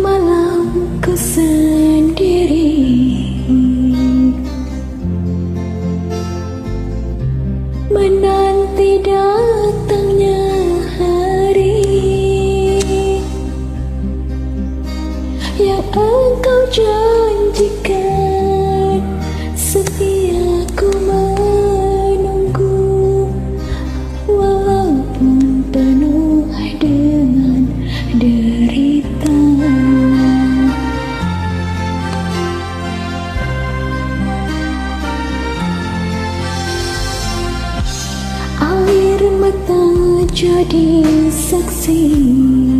malam sendiri menanti datangnya hari. Yang engkau janjikan. cho đi sắc xinh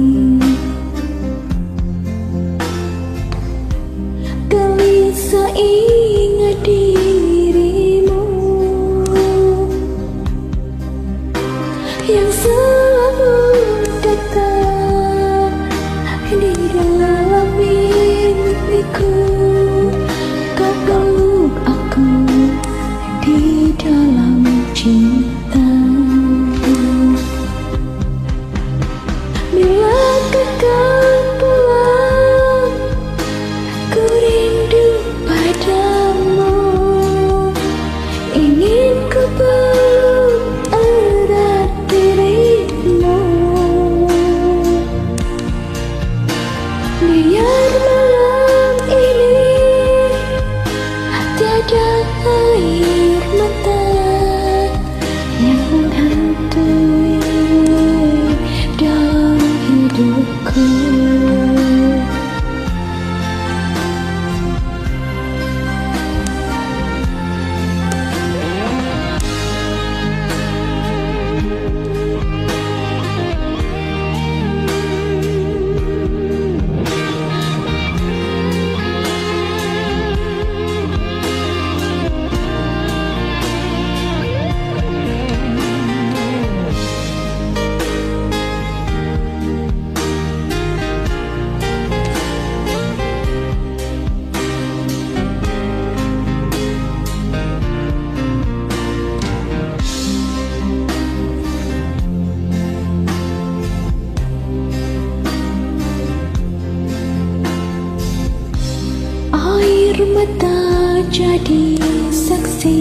mata jadi saksi.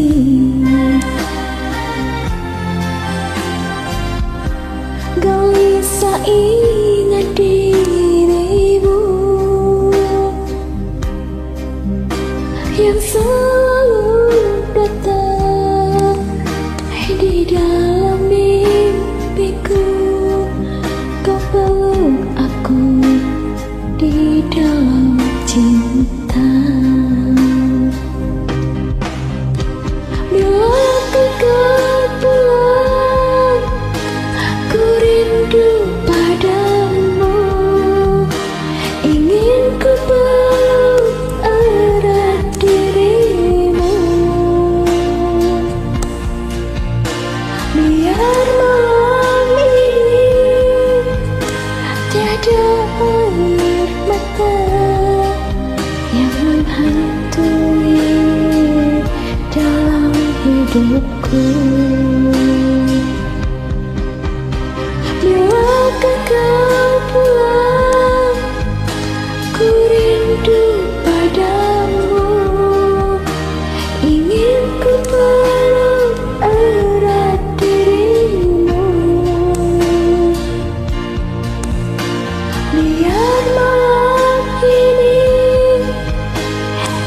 Gelisah ingat dirimu. Yang selalu untukku Bilakah kau pulang Ku rindu padamu? Ingin ku peluk erat dirimu Biar malam ini.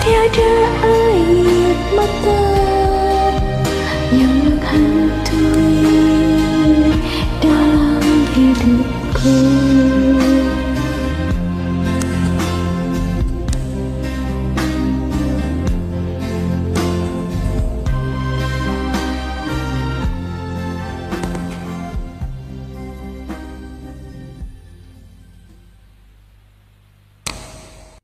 Tiada air mata